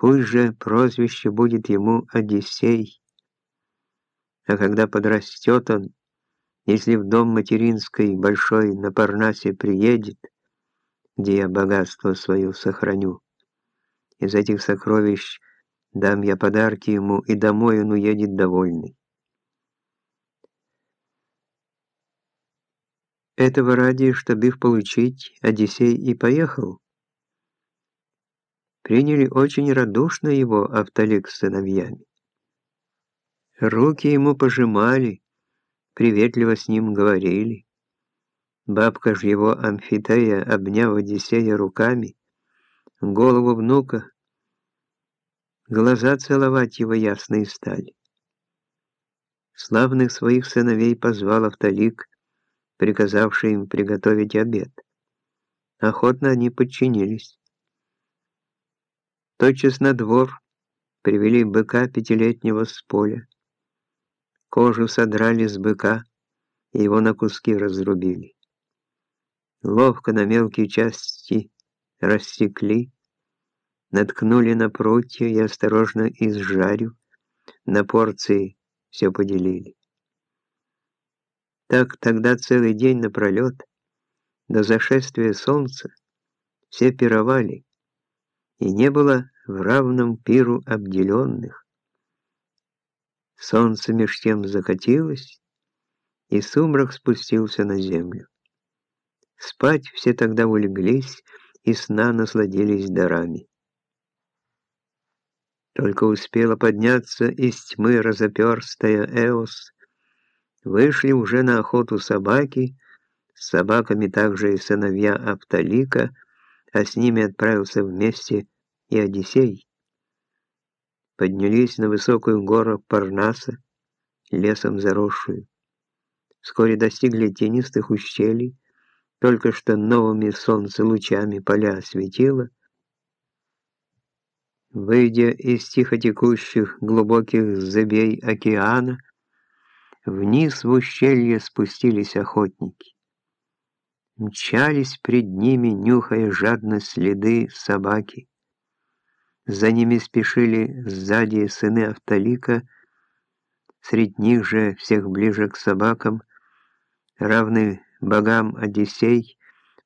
Пусть же прозвище будет ему Одиссей. А когда подрастет он, если в дом материнской большой на Парнасе приедет, где я богатство свое сохраню, из этих сокровищ дам я подарки ему, и домой он уедет довольный. Этого ради, чтобы их получить, Одиссей и поехал, приняли очень радушно его Автолик с сыновьями. Руки ему пожимали, приветливо с ним говорили. Бабка ж его Амфитея, обняв Одиссея руками, голову внука, глаза целовать его ясные стали. Славных своих сыновей позвал Автолик, приказавший им приготовить обед. Охотно они подчинились. Тотчас на двор привели быка пятилетнего с поля. Кожу содрали с быка и его на куски разрубили. Ловко на мелкие части рассекли, наткнули на прутья и осторожно изжарив, на порции все поделили. Так тогда целый день напролет, до зашествия солнца, все пировали, и не было в равном пиру обделенных. Солнце меж тем закатилось, и сумрак спустился на землю. Спать все тогда улеглись, и сна насладились дарами. Только успела подняться из тьмы разоперстая Эос, вышли уже на охоту собаки, с собаками также и сыновья Апталика, а с ними отправился вместе и Одиссей. Поднялись на высокую гору Парнаса, лесом заросшую. Вскоре достигли тенистых ущелий, только что новыми солнцелучами поля осветило. Выйдя из тихо текущих глубоких зыбей океана, вниз в ущелье спустились охотники мчались пред ними, нюхая жадно следы собаки. За ними спешили сзади сыны Автолика, среди них же всех ближе к собакам, равный богам Одиссей,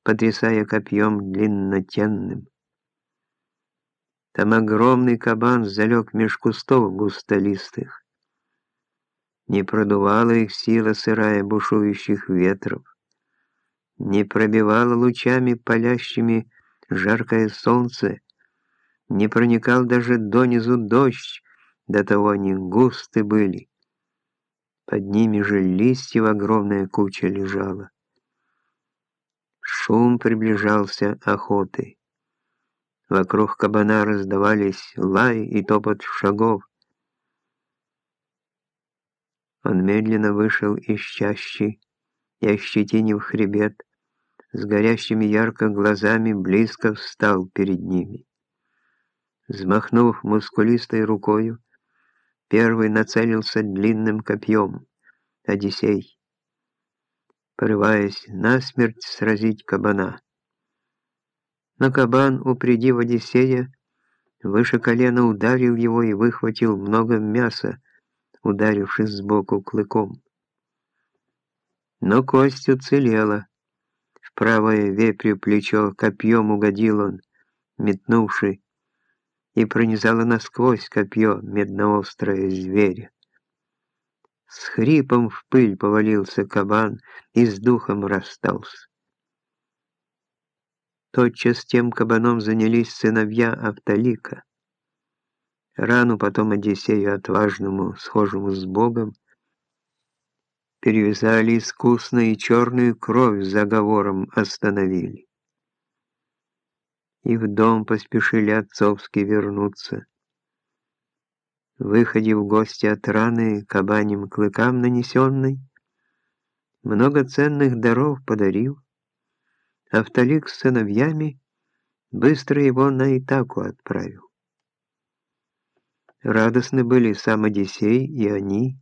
потрясая копьем длиннотенным. Там огромный кабан залег меж кустов густолистых. Не продувала их сила сырая бушующих ветров не пробивало лучами палящими жаркое солнце, не проникал даже донизу дождь, до того они густы были. Под ними же листьев огромная куча лежала. Шум приближался охоты. Вокруг кабана раздавались лай и топот шагов. Он медленно вышел из чащи и, ощетинив хребет, с горящими ярко глазами близко встал перед ними. Взмахнув мускулистой рукою, первый нацелился длинным копьем, Одиссей, порываясь насмерть сразить кабана. Но кабан, упредив Одиссея, выше колена ударил его и выхватил много мяса, ударившись сбоку клыком. Но кость уцелела, правое вепрю плечо копьем угодил он, метнувший, и пронизало насквозь копье медноострое зверя. С хрипом в пыль повалился кабан и с духом расстался. Тотчас тем кабаном занялись сыновья Автолика. Рану потом Одиссею отважному, схожему с Богом, перевязали искусно и черную кровь заговором остановили. И в дом поспешили отцовски вернуться. Выходив гости от раны кабаним клыкам нанесенной, много ценных даров подарил, Автолик с сыновьями быстро его на Итаку отправил. Радостны были сам Одиссей и они,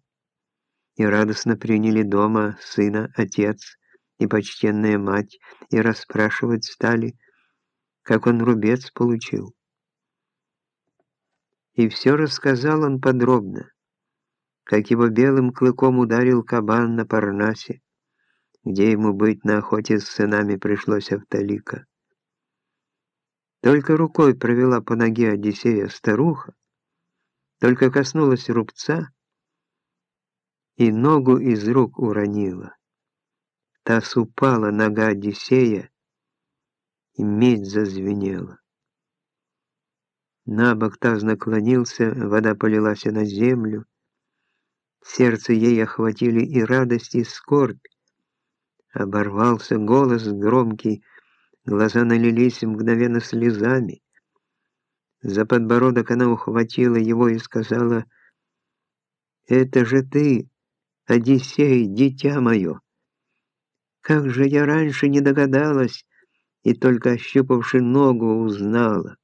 и радостно приняли дома сына отец и почтенная мать, и расспрашивать стали, как он рубец получил. И все рассказал он подробно, как его белым клыком ударил кабан на Парнасе, где ему быть на охоте с сынами пришлось Автолика. Только рукой провела по ноге Одиссея старуха, только коснулась рубца и ногу из рук уронила. Таз упала нога Одиссея, и медь зазвенела. На бок таз наклонился, вода полилась на землю. Сердце ей охватили и радость, и скорбь. Оборвался голос громкий, глаза налились мгновенно слезами. За подбородок она ухватила его и сказала, «Это же ты, Одиссей, дитя мое! Как же я раньше не догадалась и только ощупавши ногу узнала!»